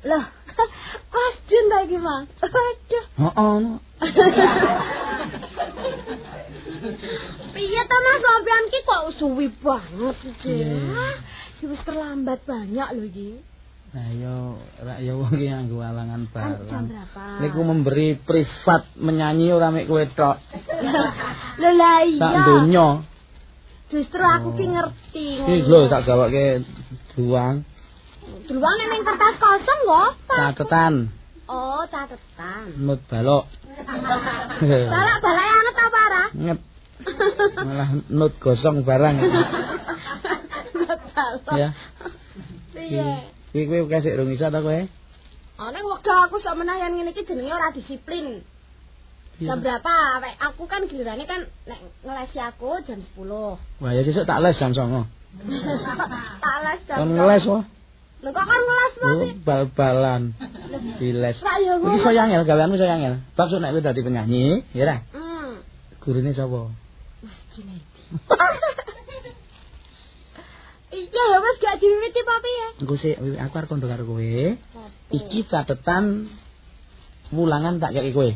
Loh, Mas Jun lagi, Mang. Aduh. Heeh. Piye ta Mas sampean ki kok suwi banget iki? Iya. Hah, iki wis terlambat banyak lho iki. Nah, yo rak yo wong ki nganggo alangan Kan jam barang. berapa? Niku memberi privat menyanyi ora mek kowe tok. Lho Sak iya. donya. Justru aku ki ngerti. Iki lho tak gawake duang Duluan ning kertas kosong kok catetan Oh, catetan. nut balok. Balak balak anget apa ora? Nget malah nut gosong barang. Balak. ya. Piye? Iki kowe kasih rung iso ta kowe? Oh, ning wegah aku sak menayan ngene iki jenenge ora disiplin. Jam berapa? Aku kan gilirannya kan nek ngelesi aku jam 10. Wah, ya sesuk tak les jam 09.00. tak les jam. Kon ngeles wae. Lho kok kan ngeles Oh, Mas? bal-balan. Diles. Ya Iki ngono. iso yangel, gaweanmu iso yangel. Bab nek kowe dadi penyanyi, ya ra? Hmm. Gurune sapa? Mas Junedi. Iya ya Mas gak diwiwiti papi ya. Engko sik aku arep kondo karo kowe. Iki catetan wulangan tak kei kowe.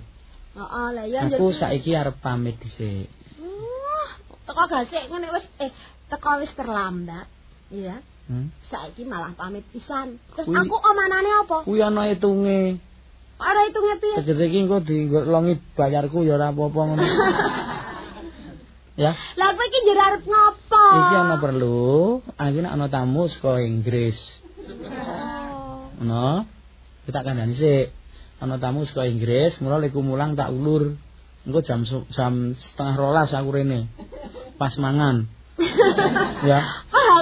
Heeh, lah ya Aku saiki arep pamit dhisik. Wah, teko gasik ngene wis eh teko wis terlambat. Iya. Hmm? Saiki malah pamit pisan. Terus Kuwi- aku omanane apa? Kuwi ana hitunge. Ora hitunge piye? Tegese iki engko digolongi bayarku ya ora apa-apa ngono. ya, Lah kowe iki njur arep ngopo? iki ana perlu, aku nek ana tamu saka Inggris. Oh. Ngono. Kita kandhani sik. Ana tamu saka Inggris, mula lek mulang tak ulur. Engko jam jam setengah rolas aku rene. Pas mangan. ya.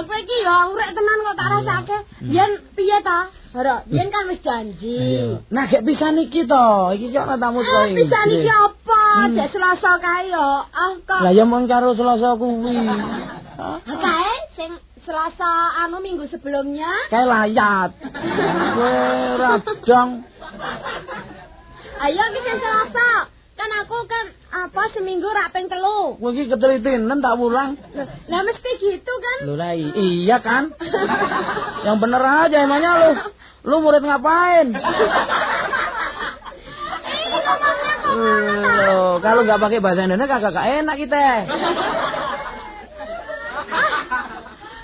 Kowe iki ya urek tenan kok tak rasake. Biyen piye ta? Ora, biyen kan wis janji. Nah, gek pisan iki to. Iki kok ana tamu Ah, Inggris. bisa niki apa? Hmm. Jek Selasa kae yo. Ah kok. Lah ya mung karo Selasa kuwi. Hah? Kae sing Selasa anu minggu sebelumnya. Kayak layat. Kowe radang. Ayo sing Selasa. Kan aku kan apa seminggu rak ping telu. Kowe iki ketelitinen tak pulang. Lah mesti gitu kan? Lho lah iya kan? Yang bener aja emangnya lu. Lu murid ngapain? Loh, kalau nggak pakai bahasa Indonesia kagak enak kita.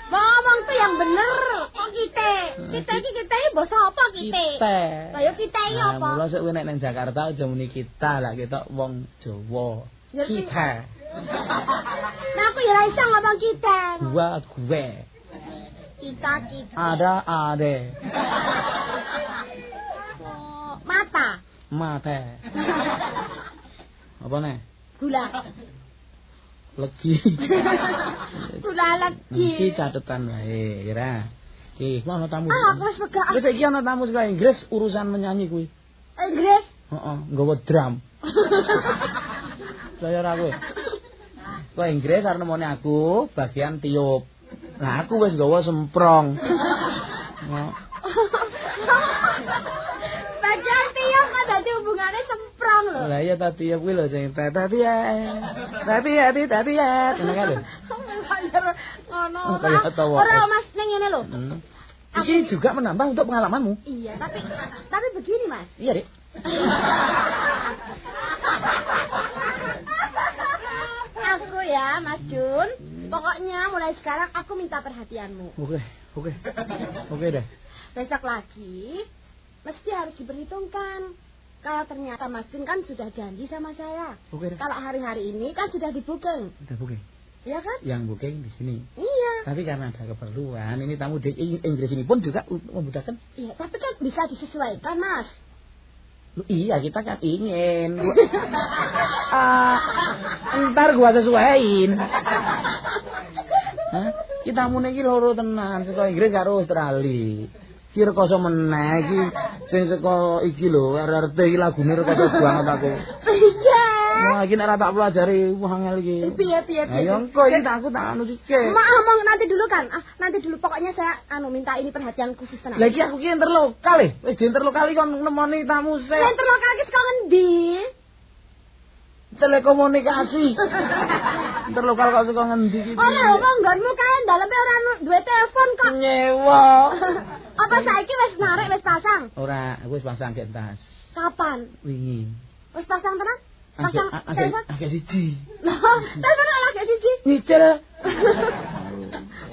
Ngomong tuh yang bener. Kita? Iki kita iki basa apa kita? Kita. Lah yo kita iki apa? mula sok kowe nek nang Jakarta aja muni kita lah kita wong Jawa. Kita. Nah aku ya iso ngomong kita. Gua gue. Kita kita. Ada. Oh, Mata. Mate. Apa nih? Gula. Legi. Gula lagi. Iki catetan wae, kira. Ku ana tamu. Ah, aku wis megah. Wis iki ana tamu saka Inggris urusan menyanyi kuwi. Inggris. Heeh, nggawa drum. Saya ora kowe. Kowe Inggris arep nemoni aku bagian tiup. Nah, aku wis nggawa semprong. Bagian tiap kok dadi hubungannya semprong lho. Lah iya tadi ya kuwi lho sing tadi ya. Tadi ya, tadi ya. Ngono kan lho. Ngono. Oh, Ora-. Mas ning ngene lho. Hmm. Iki juga menambah untuk pengalamanmu. Iya, tapi tapi begini Mas. Iya, Dik. Aku ya, Mas Jun. Pokoknya mulai sekarang aku minta perhatianmu. Oke, oke. Oke deh. Besok lagi mesti harus diperhitungkan. Kalau ternyata Mas Jun kan sudah janji sama saya. Oke deh. Kalau hari-hari ini kan sudah dibooking. Udah booking. Iya kan? Yang booking di sini. Iya. Tapi karena ada keperluan, ini tamu di Ing- Inggris ini pun juga memudahkan. Iya, tapi kan bisa disesuaikan, Mas. Loh, iya, kita kan ingin. Gua- Ah, ntar gua sesuaiin. Hah? Kita mau loro tenan, saka Inggris karo Australia. Ki rekoso meneh iki sing saka iki lho, RRT iki lagune rekoso banget aku. Iya. Wah, iki nek ora tak pelajari wah angel iki. Piye piye piye. Ayo engko iki tak aku tak anu sike. Maaf, mau nanti dulu kan. Ah, nanti dulu pokoknya saya anu minta ini perhatian khusus tenan. Lah iki aku ki interlokal e. Wis di interlokal iki kon nemoni tamu Lah sik. terlokal ki sekarang ndi? Telekomunikasi. interlokal kok saka ngendi iki? Ora kok nggonmu kae daleme ora duwe telepon kok. Nyewa. Apa saiki wis narik wis pasang? Ora, aku wis pasang gek tas. Kapan? Wingi. Wis pasang tenan? Agak Pasang agak telepon? agak siji. Loh, telepon lagi siji. Nyicil.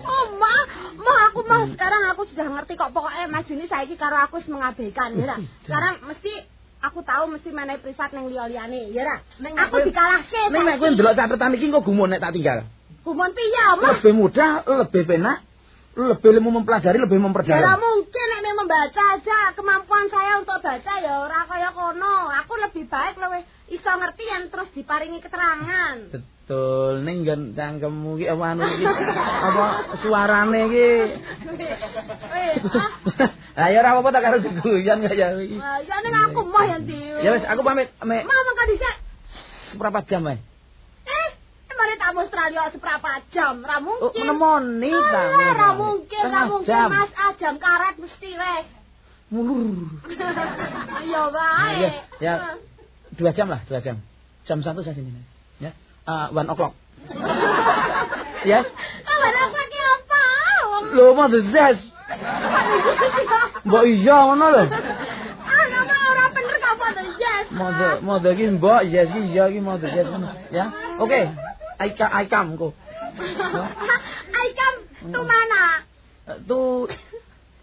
Oh, ma, ma aku mah sekarang aku sudah ngerti kok pokoknya Mas Juni saiki karo aku wis mengabaikan ya. Ra? Sekarang mesti aku tahu mesti mana privat neng liya-liyane ya. Ra? Aku dikalahke. Ning nek kowe ndelok catatan iki kok gumun nek tak tinggal. Kumon piye, Ma? Lebih mudah, lebih penak, lebih ilmu mempelajari, lebih Ya memperdalam. mungkin nek memang membaca aja kemampuan saya untuk baca ya ora kaya kono. Aku lebih baik luwih iso ngerti yang terus diparingi keterangan. Betul, ning nggon cangkemmu iki apa anu iki? Apa suarane iki? Ah, Lah ya ora apa-apa tak karo guyon kaya iki. ah, ya ning aku mah yang di. Ya wis aku pamit Mama kan dhisik. seperempat jam wae. Mari tamu Australia seberapa jam? Ra Oh, mungkin. menemoni ta. Ra mungkin, ra mungkin. Mas ajam karet mesti wes. Mulur. Iya bae. Yes, ya. Dua jam lah, dua jam. Jam satu saya sini. Ya. Uh, one o'clock. yes. Kabar aku iki apa? Lo mau the zest. Mbok iya ngono lho. Ah, nama ora bener kapan to? Yes. Mau the mau the iki mbok yes iki iya iki mau the yes ngono. Ya. Oke. I come I come kok. Ai kam tu mana? Tuh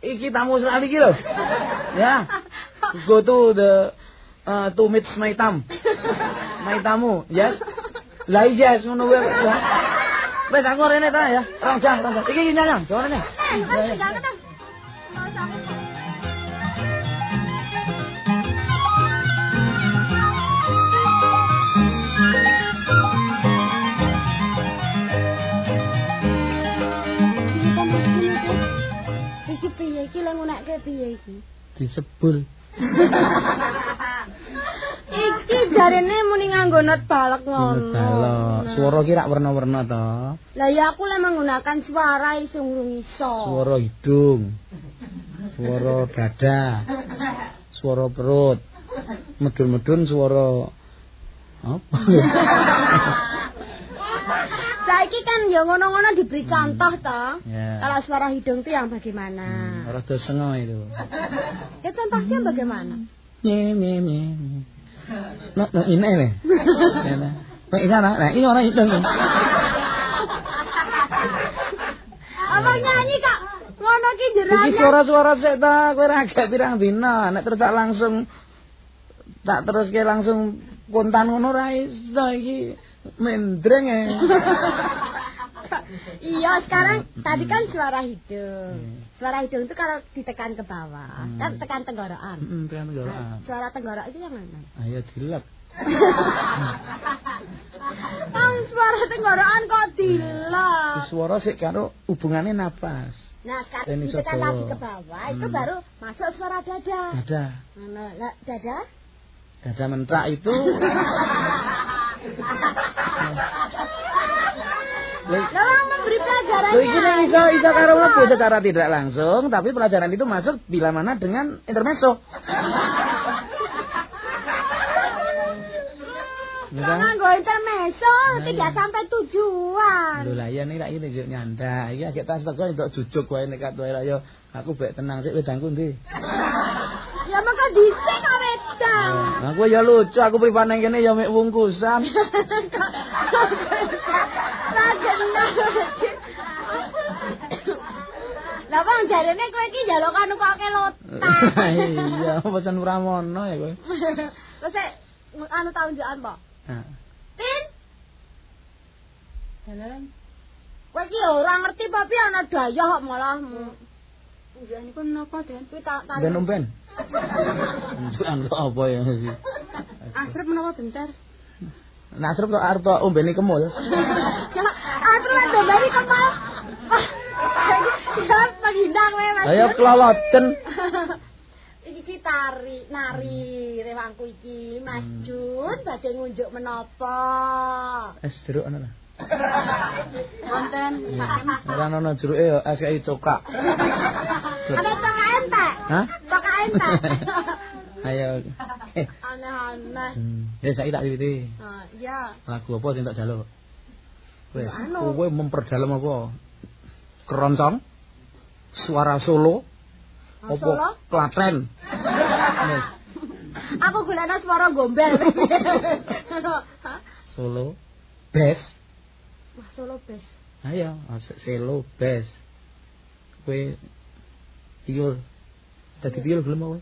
iki tamu sekali iki lho. Ya. Go to the uh, to meet my tam. My tamu. Yes. Lah yes ngono. Ya. Wes aku rene ta ya. Rong jam, rong jam. Iki nyanyang, jare. Eh, wes. Piye iki? Disebul. Iki jarene muni nganggo not balek ngono. Swara ki rak werna-werna to. Lah ya aku lek menggunakan suara iso ngurung iso. Swara hidung. Swara dada. Swara perut. Medun-medun swara apa? Saiki kan ya ngono-ngono diberi contoh toh. Ya. Kalau suara hidung itu yang bagaimana? Hmm, Rada sengo itu. Ya contohnya bagaimana? Nye nye nye. No, no, ini nih. Nah, nah, ini ana, nah, ini orang hidung. Apa nyanyi kak? Ngono ki Iki jerane. suara-suara sik ta, kowe ra agak pirang dina, nek terus tak langsung tak terus ke langsung kontan ngono ra iso iki mendreng e. Iya sekarang tadi kan suara hidung. Suara hidung itu kalau ditekan ke bawah, Hmm. kan tekan tenggorokan. Heeh, tekan tenggorokan. Suara tenggorok itu yang mana? Ayo dilek. Ang suara tenggorokan kok dilek. Suara sik karo hubungane napas. Nah, Ini ditekan lagi ke bawah, itu Hmm. baru masuk suara dada. Dada. Mana? Lah, dada? Dada mentrak itu Lah memberi pelajarannya. lho iki nek iso iso karo mlebu secara tidak langsung, tapi pelajaran itu masuk bila mana dengan intermezzo. Ya kan? Nganggo intermezzo tidak sampai tujuan. Lho lah iya nih lak ini juk nyandak. Iki agak tas teko entuk jujuk wae nekat wae lah yo. Aku bek tenang sik wedangku ndi. Ya maka dhisik kok wedang. Aku ya lucu, aku pripane kene ya mek wungkusan. Lah bang jarene kowe iki njaluk anu kok kelotan. Iya, pesan Pramono ya kowe. Terus anu taunjukan po. Nah, Tin. Jalan. Kowe iki ya ora ngerti apa piye ana daya kok malah. Njenipun napa, Den? Kuwi tak tak. ben umben. Anu apa ya sih? Asrep menapa bentar? Nak asrep kok arep tok ombene kemul. Asrep ada bari kepal. Ya penghindang kowe Mas. Lah ya keloloten. Iki ki tari, nari rewangku iki, Mas Hmm. Jun badhe ngunjuk menapa? Es jeruk ana. Wonten. Ora ono jeruke ya es kayak cokak. Ada tok entek. Hah? Tok entek. Ayo. Eh, Aneh-aneh. Hmm. Ya saiki tak wiwiti. Ah, iya. Lagu apa sing tak jaluk? Wes, kowe memperdalam apa? Keroncong? Suara solo? Apa? Solo? Klaten. Aku golekno swara gombel. Solo bes. Wah, Solo bes. Ayo, selo bes. Kowe piul. Dadi piul gelem apa?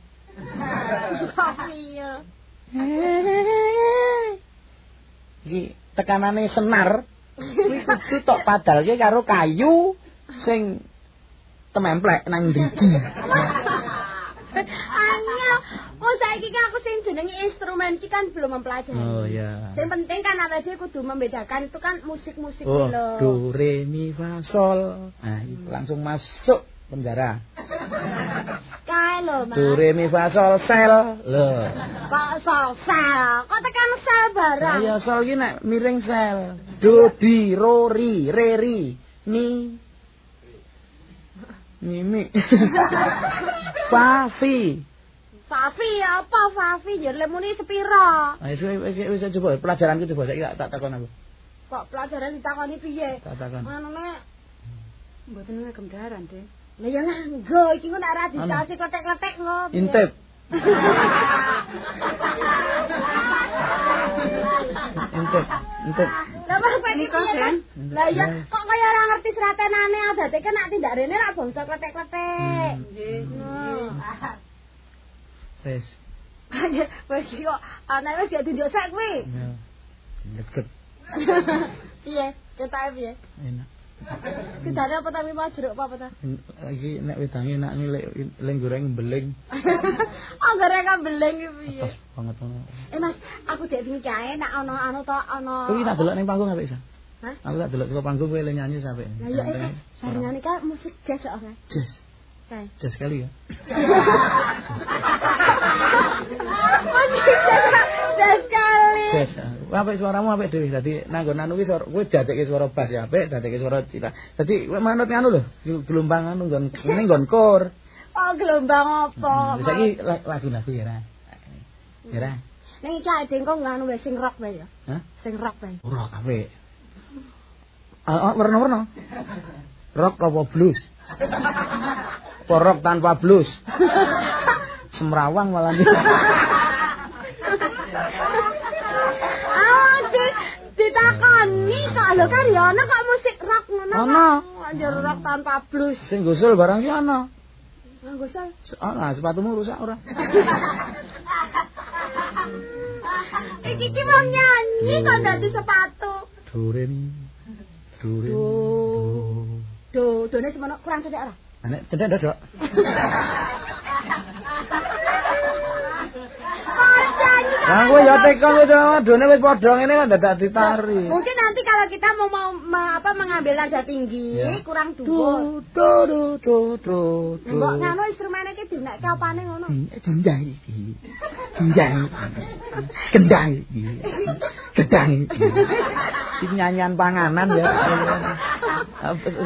Kok piye? Iki tekanane senar. Kuwi kudu tok padalke karo kayu sing tememplek nang ndriji. Angel, oh saiki kan aku sing jenenge instrumen iki kan belum mempelajari. Oh ya. Sing penting kan awake dhewe kudu membedakan itu kan musik-musik Oh, iki lho. do re mi fa sol. Nah, itu langsung masuk penjara. Kae lho, Mas. Do re mi fa sol sel. Lho. Kok sel? Kok tekan sel barang? Lah ya sol ki nek miring sel. Do di ro ri re ri mi mi mi. fa fi. Fafi apa Fafi? Jar lemune sepira? Ayo wis wis wis coba pelajaranku coba saiki tak tak takon aku. Kok pelajaran ditakoni piye? Tak takon. Manune Mboten ngegem daran, Den. Lah ya nganggo iki kok nek ora dikasih kletek-kletek ngopo. Intip. Intip, intip. Lah apa iki piye kan? Lah ya kok kaya ora ngerti seratenane adate kan nek tindak rene rak bangsa kletek-kletek. Nggih. Nah. Wis. Wes iki kok ana wis gak tunjuk sak kuwi. Ya. Deket Piye? Ketake piye? enak. Sidane apa tapi mau jeruk apa ta? Lagi nek wedange enak lek lek goreng beling. Oh goreng kan beleng iki piye? Banget ngono. Eh Mas, aku dek wingi kae nek ana anu to ana Kuwi tak delok ning panggung apik sa. Hah? Aku tak delok saka panggung kowe le nyanyi sampe. Lah ya eh eh, barengane kan musik jazz kok kan. Jazz. Kae. Jazz sekali ya. Musik jazz sekali. Jazz. Wah, apik suaramu apik dhewe. Dadi nanggon anu ki suara kowe dadekke suara bass ya apik, dadekke suara cita. Dadi kowe manut anu lho, gelombang anu nggon ngene nggon kor. Oh gelombang apa? Wis saiki lagu-lagu ya ra. Ya ra. Ning iki ade engko nganu wae sing rock wae ya. Hah? Sing rock wae. Rock apik. Ah, ah, warna-warna. Rock apa blues? Apa rock tanpa blues? Semrawang malah nih. Ah, di ditakoni kok lho kan ana kok musik rock ngono. Ana. Anjir rock tanpa blues. Sing gusul barang ki ana. Nganggo sal. Ana sepatumu rusak ora? Iki ki mau nyanyi kok dadi sepatu. Duren. Duren. Do. Do, done semono kurang cedek ora? Nek cedek dodok. Kancane. Lah kowe ya tekon kowe done wis padha ngene kok dadak ditari. Mungkin nanti kalau kita mau mau ma- apa mengambil nada tinggi Ya. kurang dhuwur. Du du du du. Mbok nganu instrumene iki dinekke opane ngono. Gendang iki. Gendang. Gendang iki. Gendang. Iki nyanyian panganan ya.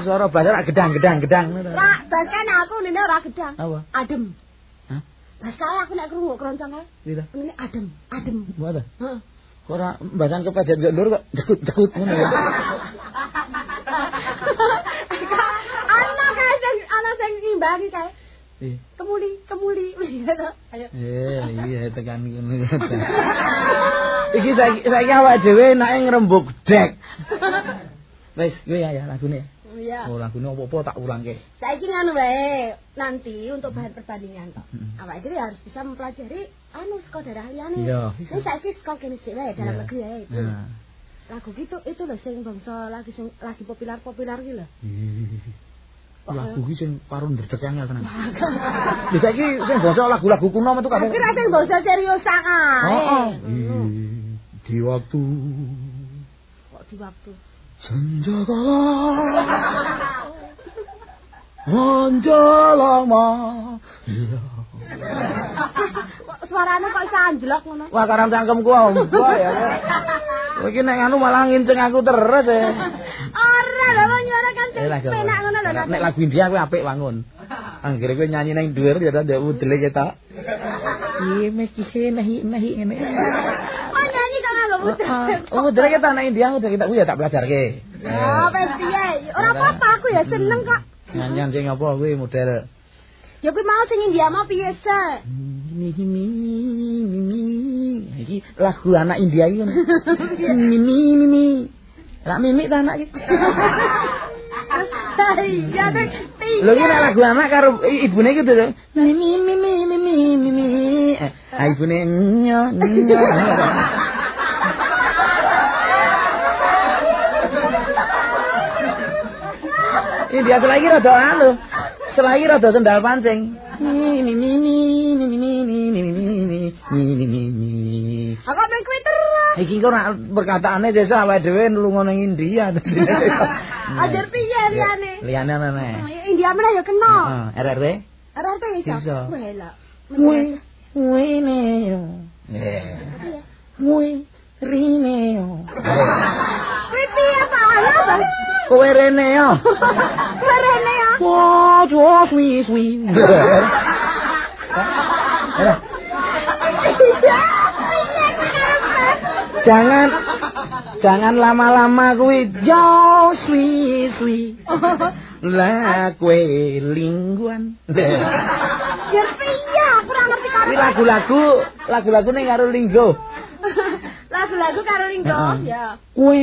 Suara bahasa rak gedang gedang gedang. Ra, bahkan aku nene ora gedang. Apa? Adem. Bahkan aku nek krungu keroncong kae. Gitu. Nene adem, adem. Apa? Heeh. Kok ora mbasan kepedet ndak lur kok jekut-jekut ngono ya. Ana kae sing ana sing ngimbangi kae. Iya. Kemuli, kemuli. Ayo. Eh, iya tekan ngono. Iki saiki awake dhewe enake ngrembug dek. Wis, kuwi ya, ya lagune. Iya. Oh, lagune apa-apa tak ulangke. Saiki nganu wae, nanti untuk bahan perbandingan kok. Mm-mm. Awake dhewe harus bisa mempelajari anu saka daerah liyane. Iya, bisa. saiki saka kene sik wae dalam Iya. negeri itu. Nah. Lagu gitu itu loh sing bangsa lagi sing lagi populer-populer iki lho. Lagu iki sing karo ndredeg angel tenan. Bisa iki sing basa lagu-lagu kuno metu kabeh. Kira sing bangsa serius kae. Oh, oh. Di waktu Kok di waktu. Senja kala Anjalama. Iya. Kok suarane kok iso anjlok ngono. Wah, karang cangkemku ombo ya. Kowe iki nek anu malah nginceng aku terus ya. Ora lho wong nyuara kan sing penak ngono lho. Nek lagu India kuwi apik wangun. Anggere kowe nyanyi nang dhuwur ya ndek udele ketok. Iya, mesti nahi nahi ngene. Oh nganggo musik. Oh, udele ketok nang India udah kita kuwi ya tak belajarke. Oh, wis piye? Ora apa-apa aku ya seneng kok. Nyanyian sing apa kuwi model Ya kuwi mau sing India mau piye se? Mimi mimi. Iki lagu anak India iki. Mimi mimi. Lah mimi ta anak iki. Iya kan piye? Lho iki nek lagu anak karo ibune iki to. Mimi mimi mimi mimi. Eh, ah, ibune nyo nyo. Ini dia selagi rada anu. Selagi rada sendal pancing. Mimi mimi mimi mimi mimi mimi mimi mimi. Aku pengen kuwi terus. Iki kok ora perkataane sesuk awake dhewe lunga ning India. Ajar piye liyane? Liyane ana Oh, nek. ya India meneh ya kena. Heeh, RRW. Ora apa iso. Iso. Wah lah. Mui, mui neo. Eh. Mui rineo. Kuwi piye ta? Oh, kowe rene ah? ya. Kowe rene ya. Bojo suwi-suwi. Jangan jangan lama-lama kuwi yo suwi-suwi. Lah kue lingguan. Ya piye, ora ngerti karo. Lagu-lagu lagu-lagu ning karo linggo. Lagu-lagu karo Linggo ya. Kowe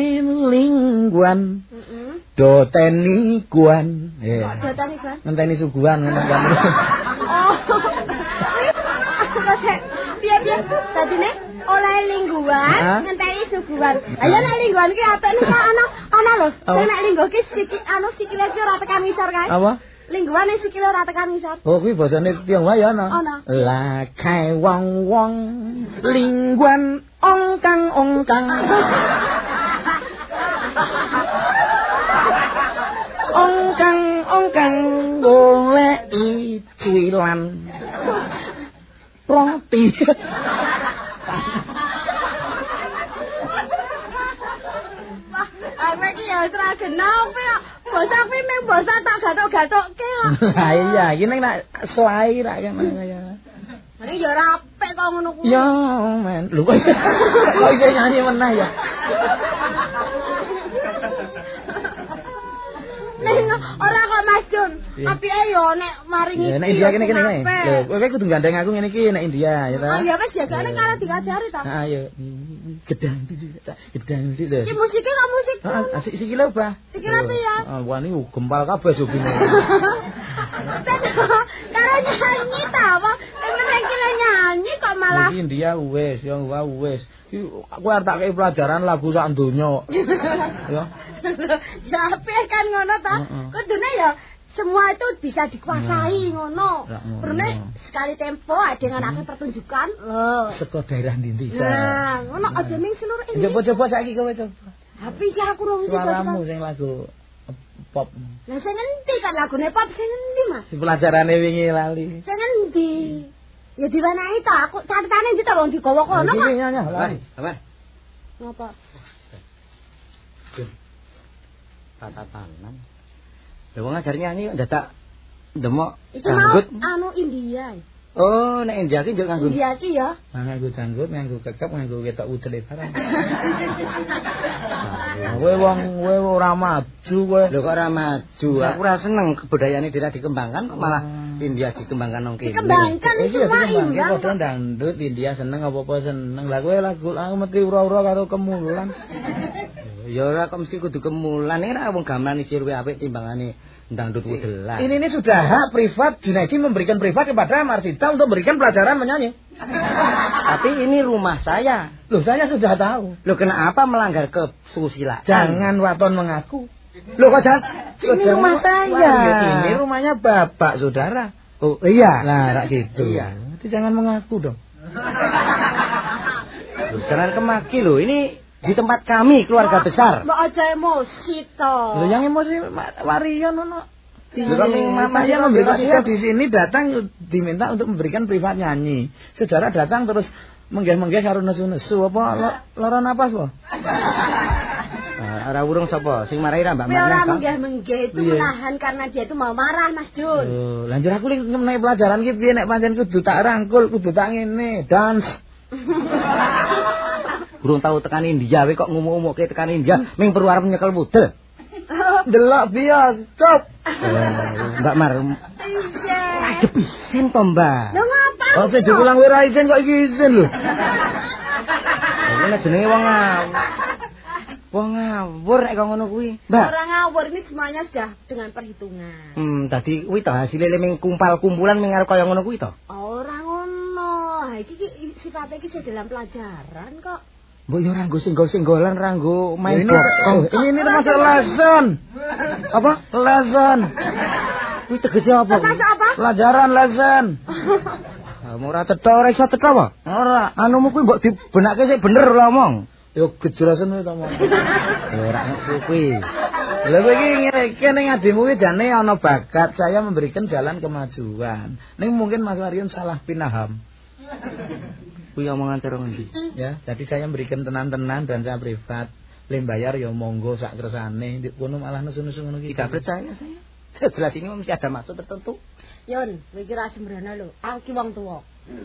lingguan, Heeh. do teni kuan. Kok datane, Bang? ngenteni suguhan ngono kan. Oh. Piye piye? Dadine oleh lingguan ngenteni suguhan. Ayo nek lingguan ki apik nek ana ana lho. Nek linggo ki siki anu sikile ki ora tekan ngisor kae. Apa? Lingguan nek sikile ora tekan ngisor. Oh, kuwi basane Tionghoa ya ana. Ana. La kai wong wong lingguan ong kang ong kang. Ong kang ong kang golek icuilan. Roti. Wah, aku ya ora kenal ya. Basa kuwi mung basa tak gathok-gathokke kok. Lah iya, iki nek nak selai ra kan ya. Ini ya ora apik kok ngono kuwi. Ya, men. Lho kok kok iso nyanyi meneh ya. Ora kok Mas Jun. Iya. Apike yo nek maringi. Ya nek India kene kene. Lho, kowe kudu gandeng aku ngene iki nek India ya ta. Oh ya wis jagane karo dikajari ta. Nah, ayo. Gedang gedang iki lho. Iki musike kok musik. Ah, asik sikile obah. Sikile piye? Ah, wah ini gempal kabeh jobine. Karo nyanyi ta? Emang iki lho nyanyi kok malah. Iki India wis, ya wah wis. Aku arep tak pelajaran lagu sak donya. Ya. Ya apik kan ngono ta. Heeh. Kudune ya semua itu bisa dikuasai Nah. ngono. Brune sekali tempo ada yang anaknya pertunjukan. Loh. Seko daerah ndi Nah, ngono aja ning seluruh ini. Coba-coba saiki kowe coba. Tapi ya aku rong Suaramu sing lagu pop. Lah sing endi kan lagune pop sing endi, Mas? Si pelajarane wingi lali. Sing endi? Ya diwenehi ta, aku catetane ndi ta wong digawa kono kok. Iki nyanyi lali. Apa? Ngapa? Tatatanan. Lha wong ngajar nyanyi kok dadak demok Iki mau anu India. Oh, nek India ki njuk nganggo. India iki ya. Nah, nganggo janggut, nganggo kekep, nganggo ketok udel barang. Kowe wong kowe ora maju kowe. Lho kok ora maju. Aku ora seneng kebudayaane dhewe dikembangkan kok malah Hmm. India dikembangkan nang kene. Dikembangkan Iki ya imbang. padha dangdut India seneng apa-apa seneng. Lah kowe lagu aku mesti ura-ura karo kemulan. Ya ora kok mesti kudu kemulan. Ini ora wong gamelan isih luwih apik timbangane dangdut wudelan. Ini ini sudah hak privat Junaidi memberikan privat kepada Marsita untuk memberikan pelajaran menyanyi. Tapi ini rumah saya. Loh, saya sudah tahu. Loh kenapa melanggar kesusilaan? Jangan waton mengaku. Loh kok jangan? Ini rumah saya. Wah, Ini rumahnya bapak, saudara. Oh iya. Nah, rak gitu. Iya. Jadi jangan mengaku dong. Loh, jangan kemaki loh. Ini di tempat kami keluarga besar. Mbok aja emosi to. Loh, yang emosi Warion ono. Mama saya juga memberi bebas kita ya. di sini datang diminta untuk memberikan privat nyanyi. Saudara datang terus menggeh-menggeh karo nesu-nesu apa lo- lara napas po? Ora urung sapa sing marahi ra Mbak orang Marna. menggah-menggah itu menahan karena dia itu mau marah Mas Jun. Oh, lanjut aku lagi menaik pelajaran ki piye nek pancen kudu tak rangkul, kudu tak ngene, dance. Urung tahu tekan India we kok ngomong-ngomongke tekan India ming perlu arep nyekel budel. Delok bias, cop. Eh, Mbak Mar, Iya. Adep isin to, Mbak. Lho ngapa? Oh, sing dikulang kowe ra isin kok iki isin lho. Nek jenenge wong ngawur. Wong ngawur nek kok ngono kuwi. Mbak. Orang ngawur ini semuanya sudah dengan perhitungan. Hmm, tadi kuwi to hasilnya ming kumpal kumpulan ming arep kaya ngono kuwi to. Orang ngono. Ha, Iki iki sifatnya iki sih dalam pelajaran kok. Mbok yo ora nggo singgol-singgolan ora nggo main ini, oh, ini ini termasuk lesson. Apa? Lesson. Kuwi tegese apa? Termasuk apa? Pelajaran lesson. Ora cetha ora iso cetha apa? Ora. Anumu kuwi mbok dibenake sik bener lho omong. Yo kejelasan kowe to mau. Ora ngesu kuwi. Lha kowe iki ngene kene ngadimu iki jane ana bakat saya memberikan jalan kemajuan. Ning mungkin Mas Waryon salah pinaham. Kuwi omongan cara ngendi? Ya, jadi saya memberikan tenan-tenan dan saya privat. Lem bayar ya monggo sak kersane. Di kono malah nesu-nesu ngono iki. Tidak percaya saya. Jelas ini mesti ada maksud tertentu. Yun, kowe iki ra sembrono lho. Aku ki wong tuwa.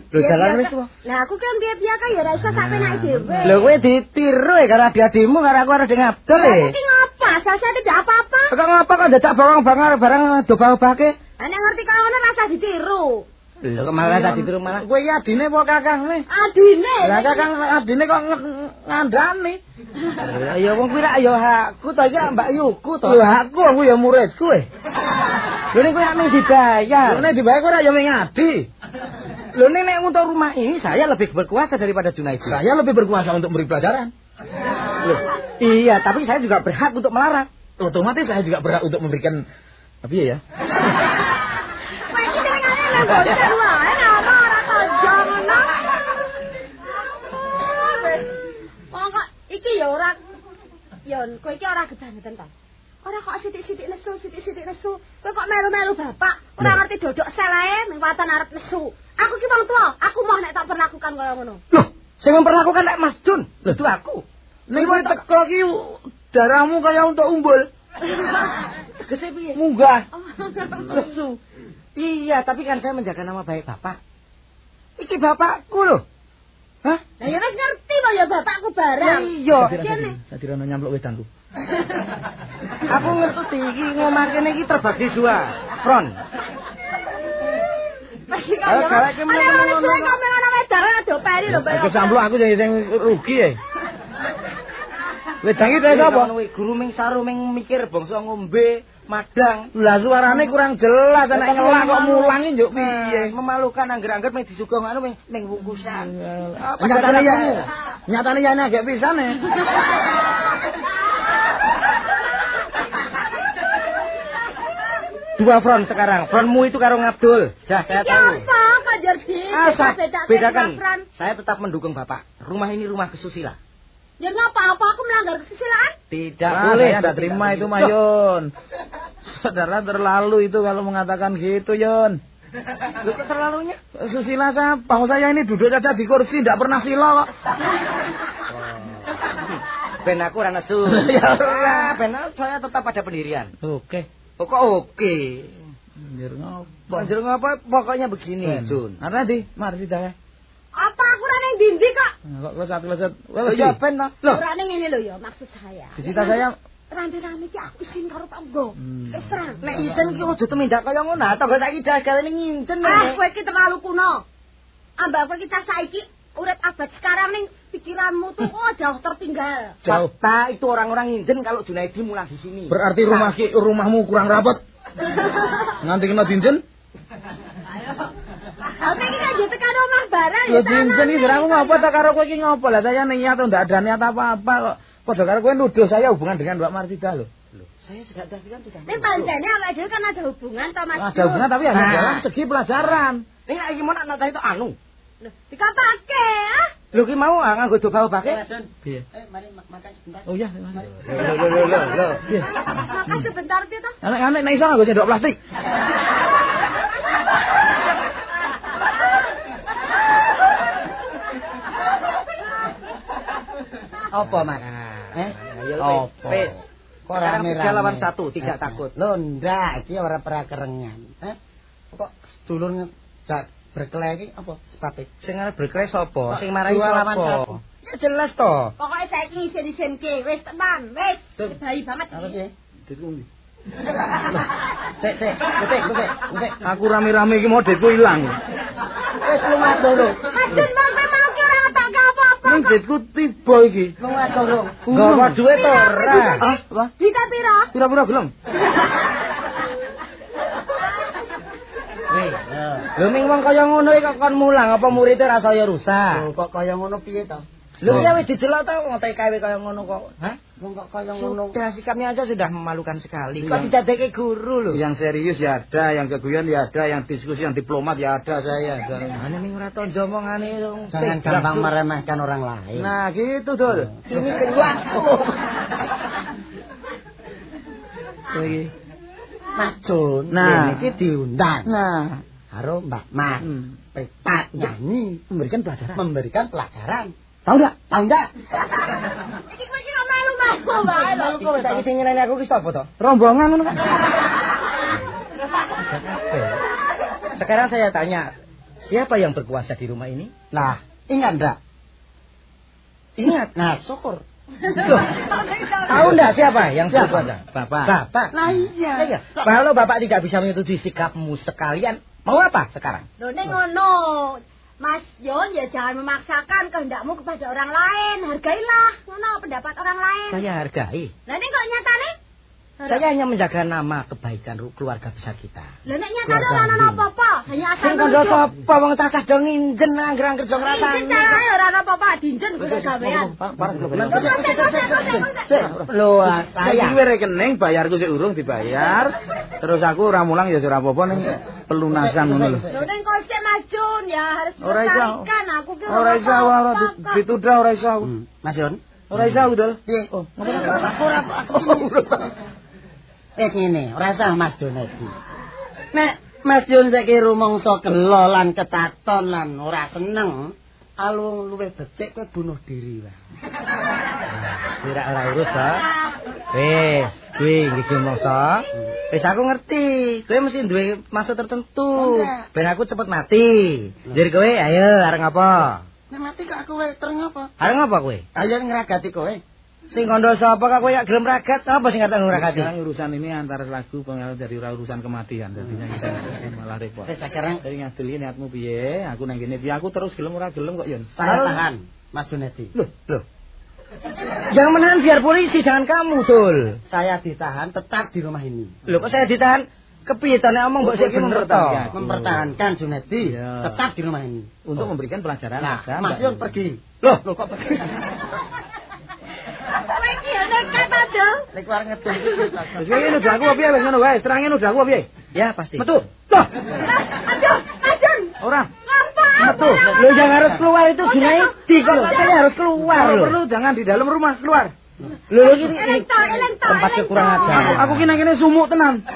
Lho jalan wis tuwa. Lah aku kan piye-piye kae ya ora iso sak penake dhewe. Lho kowe ditiru ya karo adi-adimu karo aku arep ngabdol Lah, e. Aku ki ngapa? Saya tidak apa-apa. Kok ngapa kok dadak bawang-bawang barang dobah-obahke? Lah nek ngerti kok ngono rasa ditiru. Lho kok malah tak ditiru malah. Kowe iki adine apa kakangmu? Adine. Lah kakang adine kok ngandani. Ya wong kuwi rak ya hakku to iki Mbak Yuku to. Lho aku aku ya muridku e. Lho ning rak mung dibayar. Lho nek dibayar kok ora ya ming adi. Lho ning nek untuk rumah ini saya lebih berkuasa daripada Junaidi. Saya lebih berkuasa untuk memberi pelajaran. Loh, iya, tapi saya juga berhak untuk melarang. Otomatis saya juga berhak untuk memberikan apa ya? Kowe iki ora ya ora Yon, kowe iki ora gedan-gedan to. Ora kok sithik-sithik nesu, sithik-sithik nesu. Kowe kok melu-melu bapak, ora ngerti dodok selae ming watan arep nesu. Aku ki wong tuwa, aku mau nek tak perlakukan kaya ngono. Loh, sing memperlakukan nek Mas Jun, lho itu aku. Nek kowe teko ki darahmu kaya untuk umbul. Tegese piye? Munggah. Lesu. Iya, tapi kan saya menjaga nama baik Bapak. Iki bapakku loh. Hah? Lah ya wis ngerti to ya bapakku barang. Iya. Sadirana nyampluk wedanku. Aku ngerti iki ngomah kene iki terbagi dua. Front. Ayo, kaya. galak ki Ana meneng- ngono meneng- suwe kok ana wedangan ado peri lho. Mbak. Aku sing sing rugi e. Wedang iki sapa? Ngono kuwi, Guru ming saru ming mikir bangsa ngombe madang. Lah suarane kurang jelas nek ngelak kok mulangi njuk piye. Eh, Memalukan angger-angger ming disugong anu ming ming bungkusan. Apa Nyatane ya nyatane ya agak pisan e. Dua front sekarang. Frontmu itu karo Ngabdul. Dah saya Iki tahu. apa kok jadi Asap, beda bedakan. Saya tetap mendukung Bapak. Rumah ini rumah kesusila. Ya ngapa apa aku melanggar kesusilaan? Tidak Ah, boleh. saya tidak terima itu Mayun. Saudara terlalu itu kalau mengatakan gitu Yon. Lu kok terlalunya? Susila siapa? Oh, saya ini duduk saja di kursi, tidak pernah sila kok. Ben aku ora nesu. Ya ben saya tetap pada pendirian. Oke. Kok oke? Anjir ngopo? Banjur ngapa? Pokoknya begini, Jun. Ana di, mari dawe. Apa aku ora ning dindi kok? Kok kok satu leset. Oh, iya ben. Loh, Ora ning ngene lho ya maksud saya. Cita saya Rame-rame ki aku isin karo tangga. Hmm. Wis terang. nek isen ki ojo tumindak kaya ngono. Tangga saiki dagalane ngincen Ah, kowe iki terlalu kuno. Ambak kowe kita saiki urip abad sekarang ning pikiranmu tuh oh jauh tertinggal. jauh. Fakta itu orang-orang ngincen kalau Junaidi mulang di sini. Berarti rumah ki rumahmu kurang rapat. Nganti kena dinjen? Oke iki kan jete karo omah barang Ya dinjen iki aku ngopo ta karo kowe iki ngopo lah saya niat ndak ada niat apa-apa kok. Padha karo kowe nuduh saya hubungan dengan Mbak Marsida lho. Loh, saya sudah tadi kan sudah. Ning pancene awake dhewe kan ada hubungan to Mas. Ada hubungan tapi hanya Nah. dalam segi pelajaran. Ini iki mau nak itu anu. Loh, dikatake ah. Lho ki mau ah nganggo coba-obake. Piye? Eh, mari mak- makan sebentar. Oh iya, Mas. Lho lho lho lho lho. Piye? Makan sebentar piye to? Anak-anak nek iso nganggo sendok plastik. Apa, Mas? Eh? Apa? wis. Kok tiga lawan satu, tidak takut. Lho, ndak, iki ora pernah kerengan. Eh? Kok sedulur ngejak berkelahi iki apa sebabe? Sing arep berkres sapa? Sing marahi lawan sapa? Ya jelas toh. Pokoke saiki isin-isinke, wis tenan, wis. Bayi banget Apa iki. piye? Sik, sik, sik, sik, sik. Aku rame-rame iki mau ilang. Wis dulu. Madun mau kowe mau ki ora ngetokke apa-apa. Ning duitku tiba iki. Lunga dulu. Gawa duit to ora. Ah, apa? Dita pira? Pira-pira gelem? Lho ming wong kaya ngono iki kok kon mulang apa muridé ra saya rusak. Kok kaya ngono piye to? Lho iya wis didelok to wong TKW kaya ngono kok. Hah? Wong kok kaya ngono. Sudah sikapnya aja sudah memalukan sekali. Iya. Kok didadekke guru lho. Yang serius ya ada, yang keguyon ya ada, yang diskusi, yang diplomat ya ada saya. Ane ming ora tonjo omongane Jangan gampang meremehkan orang lain. Nah, gitu dul. Ini keluar. Iki. Mas Jun, Nah. ini diundang. Nah, Karo Mbak Mat. hmm. Pepat nyanyi memberikan pelajaran. memberikan pelajaran. Tahu enggak? Tahu enggak? Iki kowe iki bae lho. Lalu kok saiki sing nyeneni aku ki sapa to? Rombongan ngono kan. Sekarang saya tanya, siapa yang berkuasa di rumah ini? Nah, ingat enggak? Ingat. Nah, syukur. Loh, tahu enggak siapa yang Siapa? berkuasa? Bapak. Bapak. Lah iya. Lah iya. Kalau Bapak tidak bisa menyetujui sikapmu sekalian, mau apa sekarang? Lho ning ngono. Mas Yon ya jangan memaksakan kehendakmu kepada orang lain. Hargailah ngono pendapat orang lain. Saya hargai. Lah ning kok nyatane? Saya hanya menjaga nama kebaikan keluarga besar kita. Lah nek nyatane ora ono apa-apa, hanya asal Sing kandha sapa wong cacah do nginjen angger-angger do Dinjen ngrasani. ae ora ono apa-apa, dinjen kudu sampean. Lho, Saya saya duwe rekening bayarku sik urung dibayar. Terus aku ora mulang ya ora apa-apa ning pelunasan ngono lho. Lho ning kok sik majun ya harus Ora iso. melestarikan aku ki Ora iso ora ditudha ora iso aku. Hmm, Mas Yon, Ora iso aku dul. piye? Oh, Wis ngene, ora usah Mas Donedi. Nek Mas Yon saiki rumangsa gelo lan ketaton lan ora seneng, alung luwih becik kowe bunuh diri wae. Kira ora urus to. Wis, kuwi iki mongso. Wis aku ngerti, kowe mesti duwe maksud tertentu. Ben aku cepet mati. Jadi kowe ayo areng apa? Nek mati kok aku wae tereng apa? Areng apa kowe? Ayo ngragati kowe. Sing kandha sapa kok kowe gak gelem ragat? Apa sing ngerti ngragati? Sekarang urusan ini antara lagu dari urusan kematian jadinya kita malah repot. Wis sekarang Dari ngadeli niatmu piye? Aku nang kene piye? Aku terus gelem ora gelem kok Yon. saya tahan, Mas Donedi. Loh, loh. Jangan menahan biar polisi, jangan kamu, Dul. Saya ditahan tetap di rumah ini. Loh, kok saya ditahan? Kepiye tane omong mbok sik Iki bener to? mempertahankan. Mempertahankan Junedi Iya. tetap di rumah ini. Untuk memberikan pelajaran Nah, ada, Mas pergi. Loh, loh kok pergi? Kowe iki ya nekat aja. Nek keluar ngedul iki. Wis ngene aku piye wis ngono wae, aku piye? Ya, pasti. Metu. Loh, Aduh, Majun. ora. Metu. Lo yang harus keluar itu Junaidi kok katanya harus keluar Kalau perlu jangan di dalam rumah, keluar. Eleng to, tempat kekurangan. Aku, kini sumuk tenan.